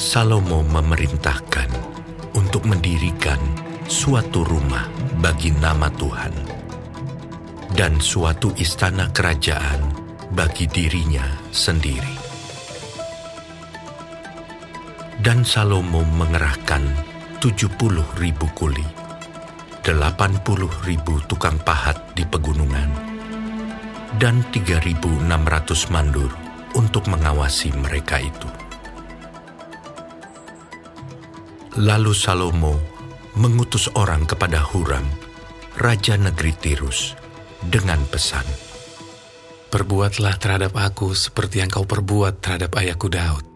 Salomo memerintahkan untuk mendirikan suatu rumah bagi nama Tuhan dan suatu istana kerajaan bagi dirinya sendiri. Dan Salomo mengerahkan 70 ribu kuli, 80 ribu tukang pahat di pegunungan, dan 3.600 mandur untuk mengawasi mereka itu. Lalu Salomo mengutus orang kepada Huram, raja negeri Tirus, dengan pesan, Perbuatlah terhadap aku seperti yang kau perbuat terhadap ayahku Daud.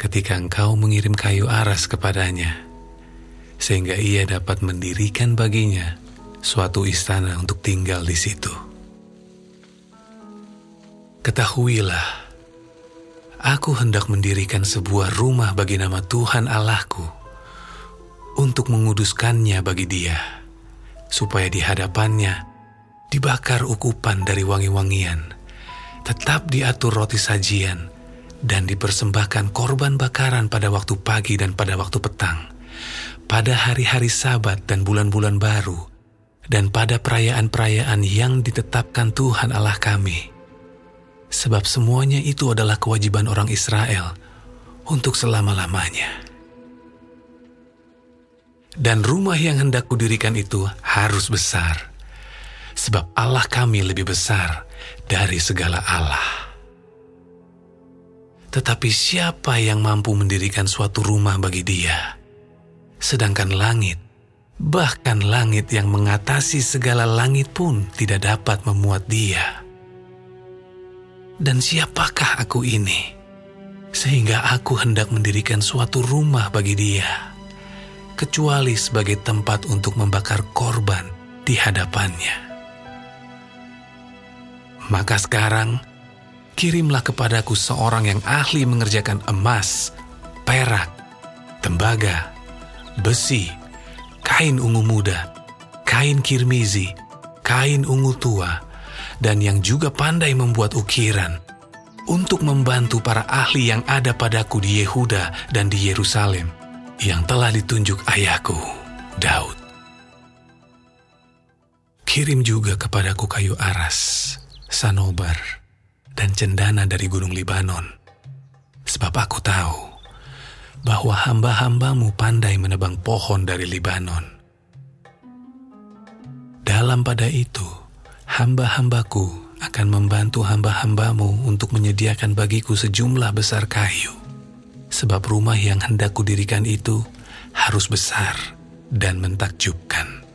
Ketika engkau mengirim kayu aras kepadanya, sehingga ia dapat mendirikan baginya suatu istana untuk tinggal di situ. Ketahuilah, aku hendak mendirikan sebuah rumah bagi nama Tuhan Allahku untuk menguduskannya bagi dia, supaya di hadapannya dibakar ukupan dari wangi-wangian, tetap diatur roti sajian, dan dipersembahkan korban bakaran pada waktu pagi dan pada waktu petang, pada hari-hari sabat dan bulan-bulan baru, dan pada perayaan-perayaan yang ditetapkan Tuhan Allah kami sebab semuanya itu adalah kewajiban orang Israel untuk selama-lamanya. Dan rumah yang hendak kudirikan itu harus besar, sebab Allah kami lebih besar dari segala Allah. Tetapi siapa yang mampu mendirikan suatu rumah bagi dia? Sedangkan langit, bahkan langit yang mengatasi segala langit pun tidak dapat memuat dia dan siapakah aku ini? Sehingga aku hendak mendirikan suatu rumah bagi dia, kecuali sebagai tempat untuk membakar korban di hadapannya. Maka sekarang, kirimlah kepadaku seorang yang ahli mengerjakan emas, perak, tembaga, besi, kain ungu muda, kain kirmizi, kain ungu tua, dan yang juga pandai membuat ukiran untuk membantu para ahli yang ada padaku di Yehuda dan di Yerusalem yang telah ditunjuk ayahku, Daud. Kirim juga kepadaku kayu aras, sanobar, dan cendana dari gunung Libanon, sebab aku tahu bahwa hamba-hambamu pandai menebang pohon dari Libanon. Dalam pada itu, hamba-hambaku akan membantu hamba-hambamu untuk menyediakan bagiku sejumlah besar kayu. Sebab rumah yang hendak kudirikan itu harus besar dan mentakjubkan.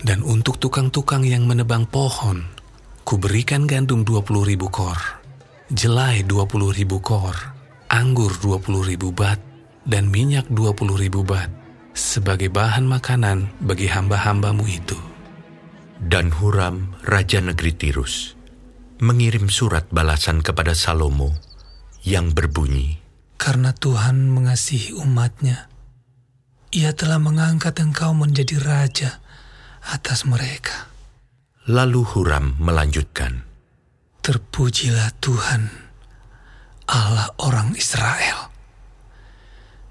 Dan untuk tukang-tukang yang menebang pohon, kuberikan gandum 20 ribu kor, jelai 20 ribu kor, anggur 20 ribu bat, dan minyak 20 ribu bat, sebagai bahan makanan bagi hamba-hambamu itu. Dan Huram, Raja Negeri Tirus, mengirim surat balasan kepada Salomo yang berbunyi, Karena Tuhan mengasihi umatnya, ia telah mengangkat engkau menjadi raja atas mereka. Lalu Huram melanjutkan, Terpujilah Tuhan, Allah orang Israel,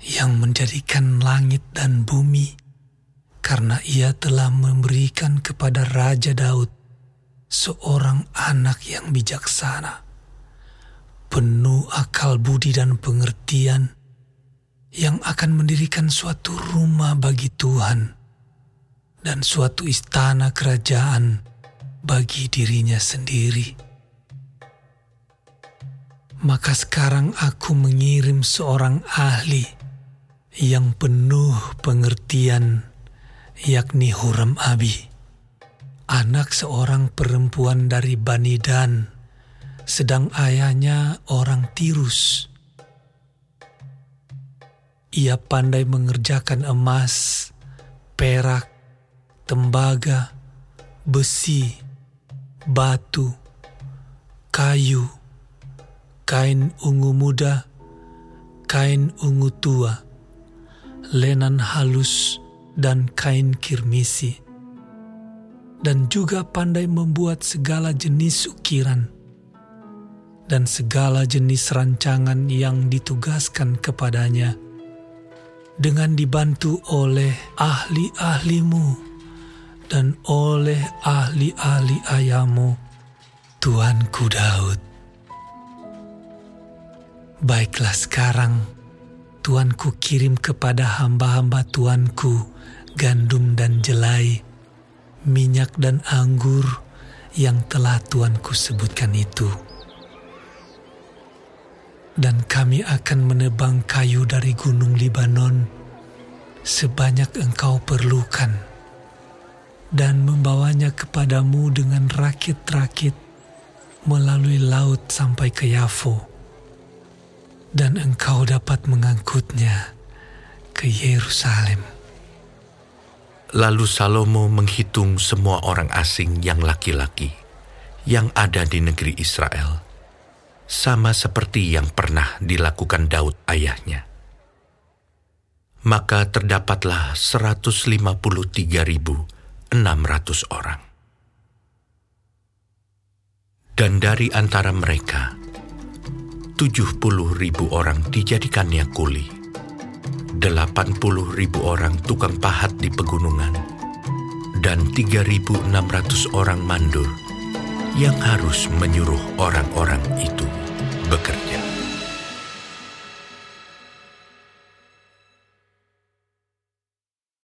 yang menjadikan langit dan bumi karena ia telah memberikan kepada Raja Daud seorang anak yang bijaksana, penuh akal budi dan pengertian, yang akan mendirikan suatu rumah bagi Tuhan dan suatu istana kerajaan bagi dirinya sendiri. Maka sekarang aku mengirim seorang ahli yang penuh pengertian yakni Huram Abi, anak seorang perempuan dari Bani Dan, sedang ayahnya orang Tirus. Ia pandai mengerjakan emas, perak, tembaga, besi, batu, kayu, kain ungu muda, kain ungu tua, lenan halus, dan kain kirmisi, dan juga pandai membuat segala jenis ukiran. dan segala jenis rancangan yang ditugaskan kepadanya, dengan dibantu oleh ahli-ahlimu dan oleh ahli-ahli ayahmu, Tuanku Daud. Baiklah sekarang, Tuanku kirim kepada hamba-hamba Tuanku gandum dan jelai, minyak dan anggur yang telah Tuanku sebutkan itu. Dan kami akan menebang kayu dari gunung Libanon sebanyak engkau perlukan dan membawanya kepadamu dengan rakit-rakit melalui laut sampai ke Yafo dan engkau dapat mengangkutnya ke Yerusalem. Lalu Salomo menghitung semua orang asing yang laki-laki yang ada di negeri Israel, sama seperti yang pernah dilakukan Daud ayahnya. Maka terdapatlah 153.600 orang. Dan dari antara mereka, tujuh puluh ribu orang dijadikannya kuli, delapan puluh ribu orang tukang pahat di pegunungan, dan tiga ribu enam ratus orang mandur yang harus menyuruh orang-orang itu bekerja.